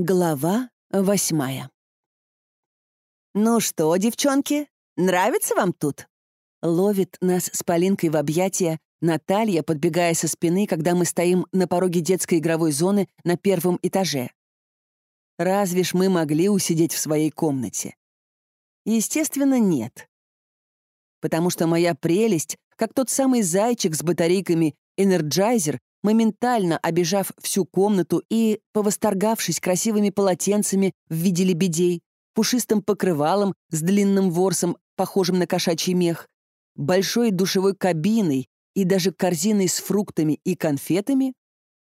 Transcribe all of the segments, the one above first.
Глава восьмая. «Ну что, девчонки, нравится вам тут?» Ловит нас с Полинкой в объятия Наталья, подбегая со спины, когда мы стоим на пороге детской игровой зоны на первом этаже. Разве ж мы могли усидеть в своей комнате? Естественно, нет. Потому что моя прелесть, как тот самый зайчик с батарейками Energizer, моментально обижав всю комнату и повосторгавшись красивыми полотенцами в виде лебедей, пушистым покрывалом с длинным ворсом, похожим на кошачий мех, большой душевой кабиной и даже корзиной с фруктами и конфетами,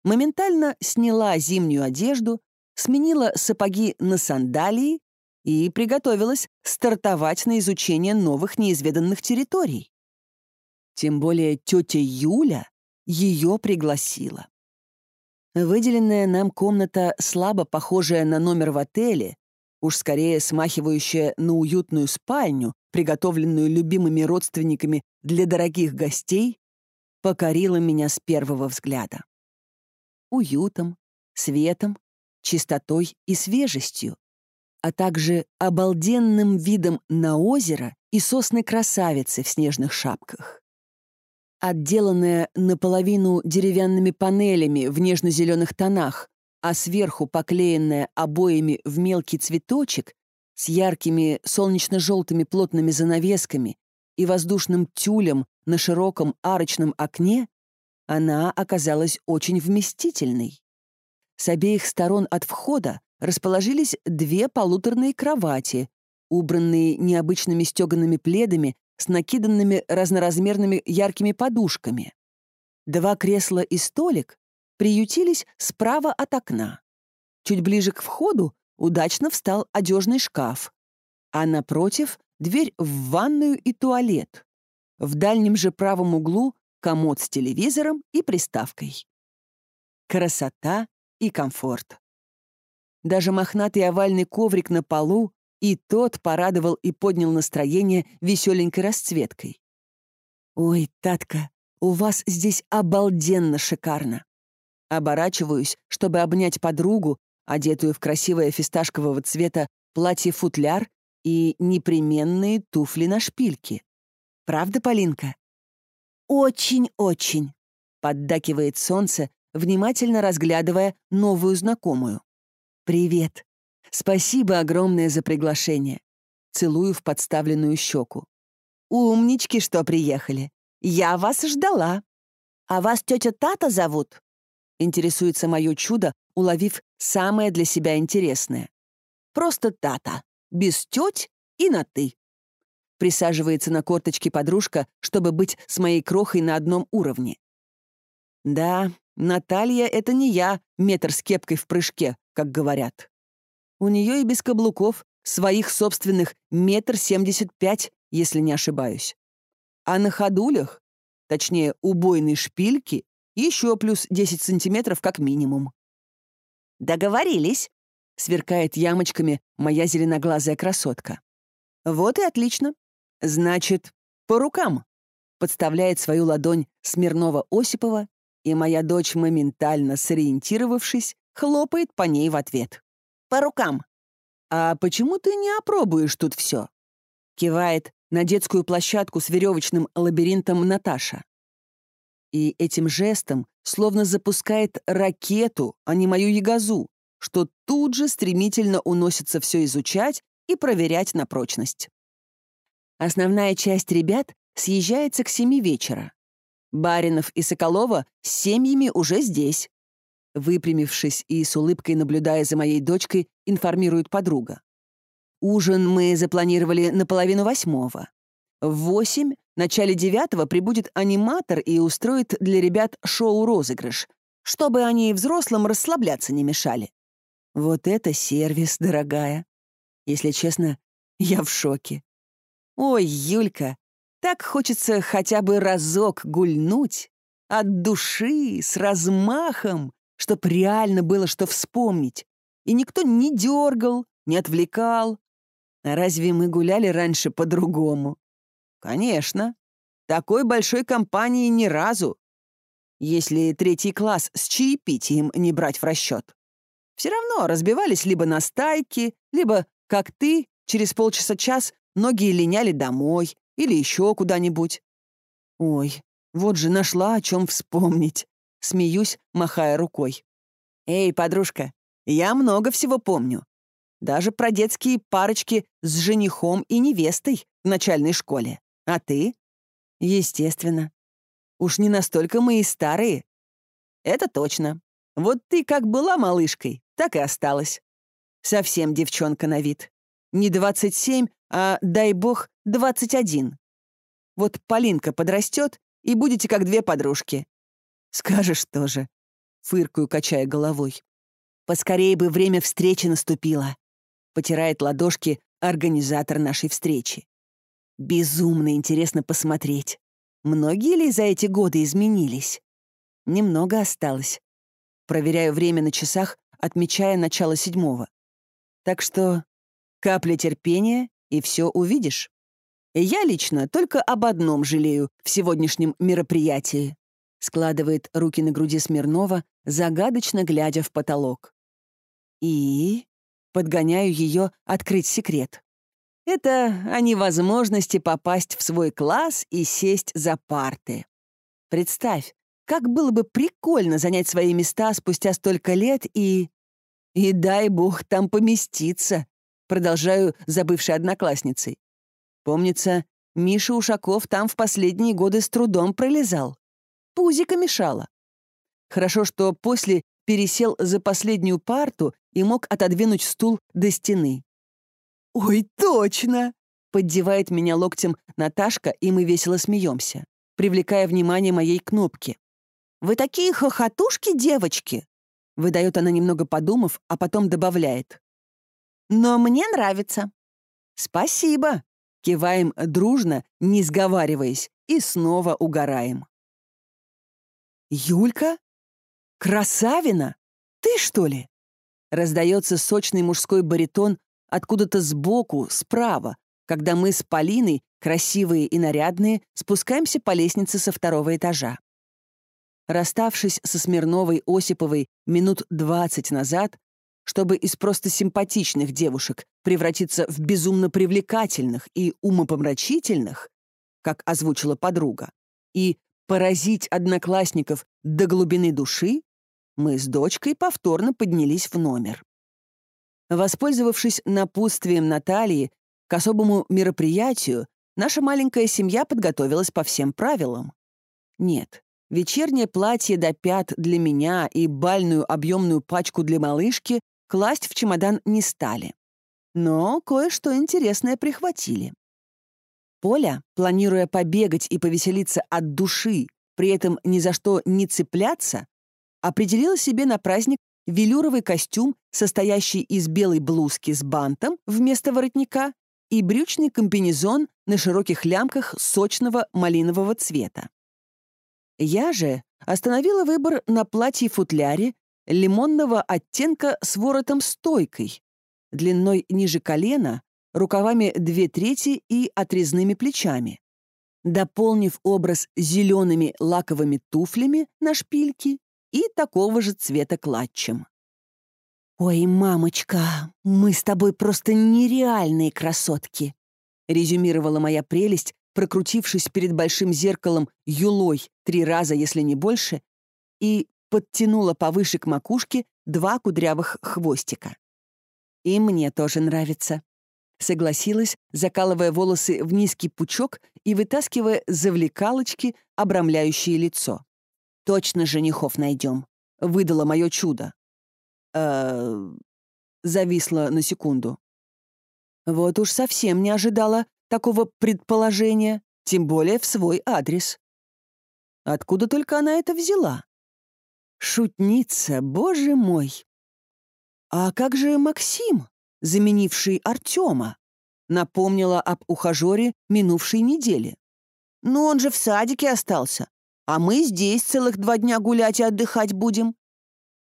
моментально сняла зимнюю одежду, сменила сапоги на сандалии и приготовилась стартовать на изучение новых неизведанных территорий. Тем более тетя Юля ее пригласила. Выделенная нам комната, слабо похожая на номер в отеле, уж скорее смахивающая на уютную спальню, приготовленную любимыми родственниками для дорогих гостей, покорила меня с первого взгляда. Уютом, светом, чистотой и свежестью, а также обалденным видом на озеро и сосны красавицы в снежных шапках отделанная наполовину деревянными панелями в нежно-зеленых тонах, а сверху поклеенная обоями в мелкий цветочек с яркими солнечно-желтыми плотными занавесками и воздушным тюлем на широком арочном окне, она оказалась очень вместительной. С обеих сторон от входа расположились две полуторные кровати, убранные необычными стегаными пледами с накиданными разноразмерными яркими подушками. Два кресла и столик приютились справа от окна. Чуть ближе к входу удачно встал одежный шкаф, а напротив — дверь в ванную и туалет. В дальнем же правом углу — комод с телевизором и приставкой. Красота и комфорт. Даже мохнатый овальный коврик на полу и тот порадовал и поднял настроение веселенькой расцветкой. «Ой, Татка, у вас здесь обалденно шикарно!» Оборачиваюсь, чтобы обнять подругу, одетую в красивое фисташкового цвета платье-футляр и непременные туфли на шпильке. Правда, Полинка? «Очень-очень», — поддакивает солнце, внимательно разглядывая новую знакомую. «Привет», Спасибо огромное за приглашение. Целую в подставленную щеку. Умнички, что приехали. Я вас ждала. А вас тетя Тата зовут? Интересуется мое чудо, уловив самое для себя интересное. Просто Тата. Без теть и на «ты». Присаживается на корточки подружка, чтобы быть с моей крохой на одном уровне. Да, Наталья — это не я, метр с кепкой в прыжке, как говорят. У нее и без каблуков своих собственных метр семьдесят пять, если не ошибаюсь. А на ходулях, точнее, убойной шпильки, еще плюс 10 сантиметров как минимум. «Договорились», — сверкает ямочками моя зеленоглазая красотка. «Вот и отлично. Значит, по рукам», — подставляет свою ладонь Смирнова-Осипова, и моя дочь, моментально сориентировавшись, хлопает по ней в ответ по рукам. «А почему ты не опробуешь тут все?» Кивает на детскую площадку с веревочным лабиринтом Наташа. И этим жестом словно запускает ракету, а не мою ягозу, что тут же стремительно уносится все изучать и проверять на прочность. Основная часть ребят съезжается к семи вечера. Баринов и Соколова с семьями уже здесь. Выпрямившись и с улыбкой наблюдая за моей дочкой, информирует подруга. Ужин мы запланировали на половину восьмого. В восемь, начале девятого прибудет аниматор и устроит для ребят шоу-розыгрыш, чтобы они взрослым расслабляться не мешали. Вот это сервис, дорогая. Если честно, я в шоке. Ой, Юлька, так хочется хотя бы разок гульнуть. От души, с размахом, чтоб реально было что вспомнить. И никто не дергал, не отвлекал. А разве мы гуляли раньше по-другому? Конечно. Такой большой компании ни разу. Если третий класс с чаепитием не брать в расчет. Все равно разбивались либо на стайки, либо, как ты, через полчаса-час многие линяли домой или еще куда-нибудь. Ой, вот же нашла о чем вспомнить. Смеюсь, махая рукой. Эй, подружка, я много всего помню. Даже про детские парочки с женихом и невестой в начальной школе. А ты? Естественно. Уж не настолько мы и старые. Это точно. Вот ты как была малышкой, так и осталась. Совсем девчонка на вид. Не 27, а, дай бог, 21. Вот Полинка подрастет, и будете как две подружки. Скажешь тоже. Фыркаю, качая головой. Поскорее бы время встречи наступило. Потирает ладошки организатор нашей встречи. Безумно интересно посмотреть. Многие ли за эти годы изменились? Немного осталось. Проверяю время на часах, отмечая начало седьмого. Так что капля терпения, и все увидишь. Я лично только об одном жалею в сегодняшнем мероприятии. Складывает руки на груди Смирнова, загадочно глядя в потолок. И подгоняю ее открыть секрет. Это о невозможности попасть в свой класс и сесть за парты. Представь, как было бы прикольно занять свои места спустя столько лет и... И дай бог там поместиться, продолжаю забывшей одноклассницей. Помнится, Миша Ушаков там в последние годы с трудом пролезал. Пузика мешала. Хорошо, что после пересел за последнюю парту и мог отодвинуть стул до стены. «Ой, точно!» — поддевает меня локтем Наташка, и мы весело смеемся, привлекая внимание моей кнопки. «Вы такие хохотушки, девочки!» Выдает она, немного подумав, а потом добавляет. «Но мне нравится». «Спасибо!» Киваем дружно, не сговариваясь, и снова угораем. «Юлька? Красавина? Ты, что ли?» Раздается сочный мужской баритон откуда-то сбоку, справа, когда мы с Полиной, красивые и нарядные, спускаемся по лестнице со второго этажа. Расставшись со Смирновой Осиповой минут двадцать назад, чтобы из просто симпатичных девушек превратиться в безумно привлекательных и умопомрачительных, как озвучила подруга, и поразить одноклассников до глубины души, мы с дочкой повторно поднялись в номер. Воспользовавшись напутствием Натальи к особому мероприятию, наша маленькая семья подготовилась по всем правилам. Нет, вечернее платье до пят для меня и бальную объемную пачку для малышки класть в чемодан не стали. Но кое-что интересное прихватили. Поля, планируя побегать и повеселиться от души, при этом ни за что не цепляться, определила себе на праздник велюровый костюм, состоящий из белой блузки с бантом вместо воротника и брючный комбинезон на широких лямках сочного малинового цвета. Я же остановила выбор на платье-футляре лимонного оттенка с воротом-стойкой, длиной ниже колена, рукавами две трети и отрезными плечами. Дополнив образ зелеными лаковыми туфлями на шпильке и такого же цвета клатчем. «Ой, мамочка, мы с тобой просто нереальные красотки», резюмировала моя прелесть, прокрутившись перед большим зеркалом юлой три раза, если не больше, и подтянула повыше к макушке два кудрявых хвостика. «И мне тоже нравится», — согласилась, закалывая волосы в низкий пучок и вытаскивая завлекалочки, обрамляющие лицо. Точно женихов найдем. Выдала мое чудо. э Зависла на секунду. Вот уж совсем не ожидала такого предположения, тем более в свой адрес. Откуда только она это взяла? Шутница, боже мой! А как же Максим, заменивший Артема? Напомнила об ухажере минувшей недели. Ну, он же в садике остался а мы здесь целых два дня гулять и отдыхать будем»,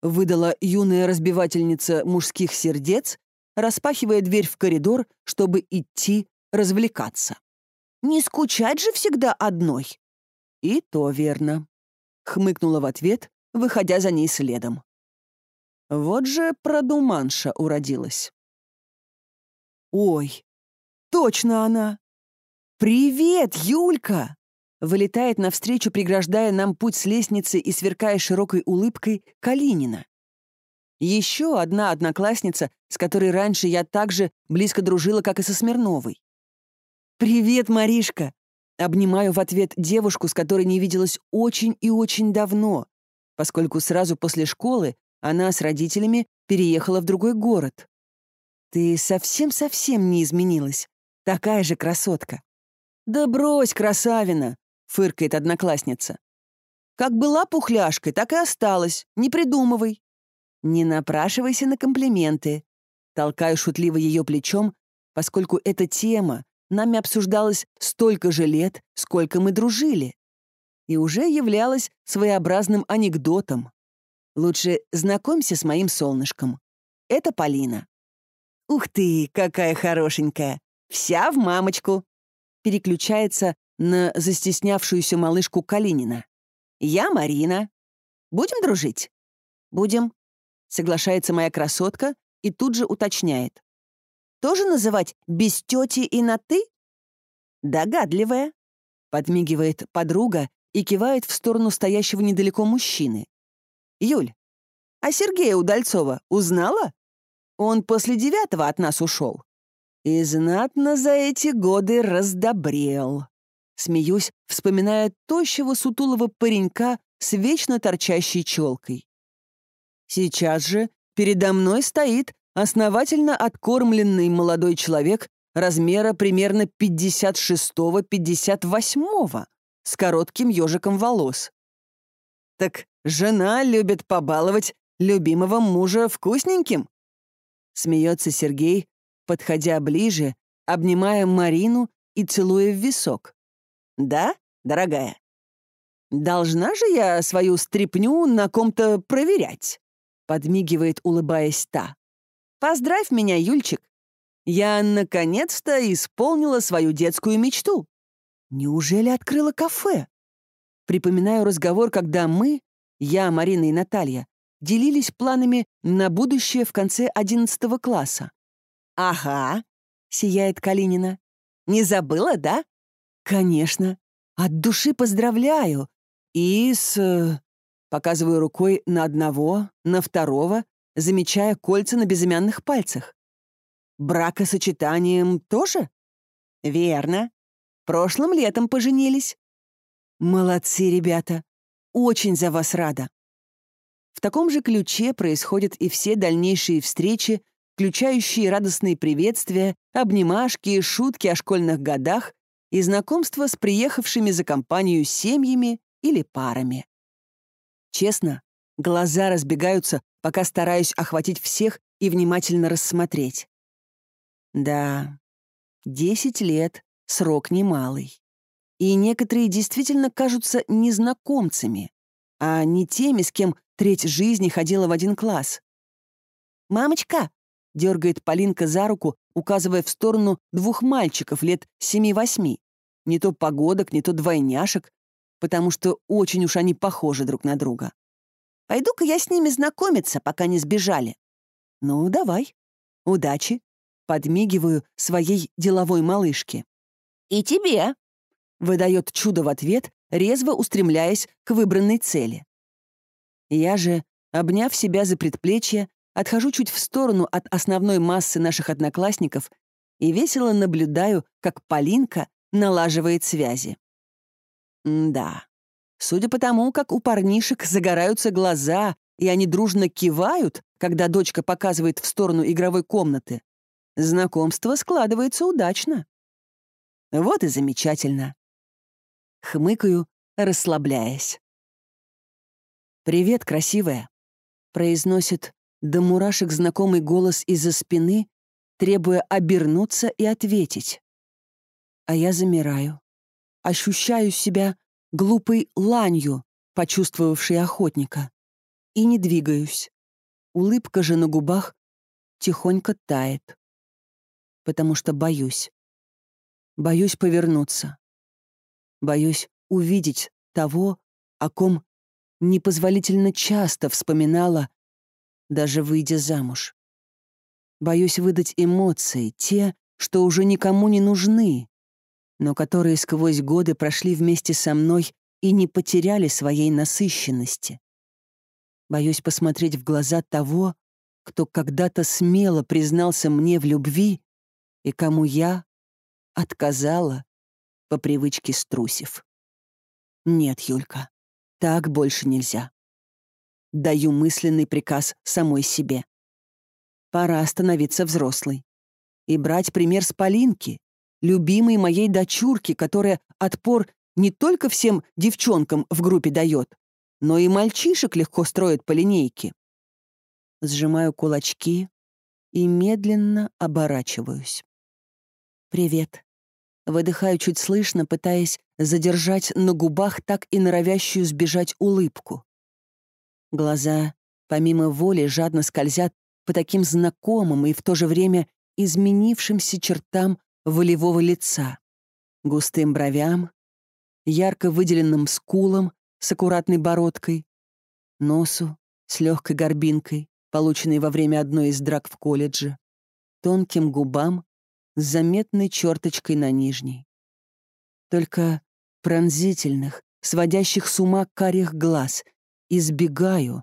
выдала юная разбивательница мужских сердец, распахивая дверь в коридор, чтобы идти развлекаться. «Не скучать же всегда одной». «И то верно», — хмыкнула в ответ, выходя за ней следом. Вот же продуманша уродилась. Ой, точно она! «Привет, Юлька!» Вылетает навстречу, преграждая нам путь с лестницы и сверкая широкой улыбкой, Калинина. Еще одна одноклассница, с которой раньше я так же близко дружила, как и со Смирновой. «Привет, Маришка!» Обнимаю в ответ девушку, с которой не виделась очень и очень давно, поскольку сразу после школы она с родителями переехала в другой город. «Ты совсем-совсем не изменилась. Такая же красотка». «Да брось, красавина!» — фыркает одноклассница. «Как была пухляшкой, так и осталась. Не придумывай». «Не напрашивайся на комплименты». Толкаю шутливо ее плечом, поскольку эта тема нами обсуждалась столько же лет, сколько мы дружили. И уже являлась своеобразным анекдотом. Лучше знакомься с моим солнышком. Это Полина. «Ух ты, какая хорошенькая! Вся в мамочку!» Переключается на застеснявшуюся малышку Калинина. «Я Марина. Будем дружить?» «Будем», — соглашается моя красотка и тут же уточняет. «Тоже называть без тети и на «ты»?» «Догадливая», — подмигивает подруга и кивает в сторону стоящего недалеко мужчины. «Юль, а Сергея Удальцова узнала? Он после девятого от нас ушел. И знатно за эти годы раздобрел. Смеюсь, вспоминая тощего сутулого паренька с вечно торчащей челкой. Сейчас же передо мной стоит основательно откормленный молодой человек размера примерно 56-58 с коротким ежиком волос. Так жена любит побаловать любимого мужа вкусненьким? Смеется Сергей, подходя ближе, обнимая Марину и целуя в висок. «Да, дорогая? Должна же я свою стряпню на ком-то проверять?» подмигивает, улыбаясь та. «Поздравь меня, Юльчик. Я наконец-то исполнила свою детскую мечту. Неужели открыла кафе?» Припоминаю разговор, когда мы, я, Марина и Наталья, делились планами на будущее в конце 11 класса. «Ага», — сияет Калинина. «Не забыла, да?» «Конечно. От души поздравляю. И с...» э, Показываю рукой на одного, на второго, замечая кольца на безымянных пальцах. «Бракосочетанием тоже?» «Верно. Прошлым летом поженились». «Молодцы, ребята. Очень за вас рада». В таком же ключе происходят и все дальнейшие встречи, включающие радостные приветствия, обнимашки, шутки о школьных годах и знакомства с приехавшими за компанию семьями или парами. Честно, глаза разбегаются, пока стараюсь охватить всех и внимательно рассмотреть. Да, десять лет — срок немалый. И некоторые действительно кажутся незнакомцами, а не теми, с кем треть жизни ходила в один класс. «Мамочка!» — дергает Полинка за руку, указывая в сторону двух мальчиков лет семи-восьми. Не то погодок, не то двойняшек, потому что очень уж они похожи друг на друга. «Пойду-ка я с ними знакомиться, пока не сбежали». «Ну, давай. Удачи!» — подмигиваю своей деловой малышке. «И тебе!» — выдает чудо в ответ, резво устремляясь к выбранной цели. Я же, обняв себя за предплечье, отхожу чуть в сторону от основной массы наших одноклассников и весело наблюдаю, как Полинка налаживает связи. М да. Судя по тому, как у парнишек загораются глаза, и они дружно кивают, когда дочка показывает в сторону игровой комнаты, знакомство складывается удачно. Вот и замечательно. Хмыкаю, расслабляясь. «Привет, красивая», — произносит до мурашек знакомый голос из-за спины, требуя обернуться и ответить. А я замираю. Ощущаю себя глупой ланью, почувствовавшей охотника. И не двигаюсь. Улыбка же на губах тихонько тает. Потому что боюсь. Боюсь повернуться. Боюсь увидеть того, о ком непозволительно часто вспоминала даже выйдя замуж. Боюсь выдать эмоции, те, что уже никому не нужны, но которые сквозь годы прошли вместе со мной и не потеряли своей насыщенности. Боюсь посмотреть в глаза того, кто когда-то смело признался мне в любви и кому я отказала по привычке струсив. Нет, Юлька, так больше нельзя. Даю мысленный приказ самой себе. Пора становиться взрослой и брать пример с Полинки, любимой моей дочурки, которая отпор не только всем девчонкам в группе дает, но и мальчишек легко строит по линейке. Сжимаю кулачки и медленно оборачиваюсь. «Привет». Выдыхаю чуть слышно, пытаясь задержать на губах так и норовящую сбежать улыбку. Глаза, помимо воли, жадно скользят по таким знакомым и в то же время изменившимся чертам волевого лица, густым бровям, ярко выделенным скулам с аккуратной бородкой, носу с легкой горбинкой, полученной во время одной из драк в колледже, тонким губам с заметной черточкой на нижней. Только пронзительных, сводящих с ума карих глаз, избегаю,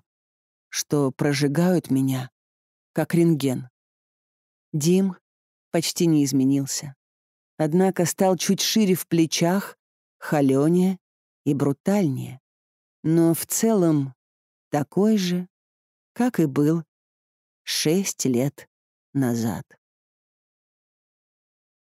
что прожигают меня, как рентген. Дим почти не изменился. Однако стал чуть шире в плечах, холенее и брутальнее. Но в целом такой же, как и был шесть лет назад.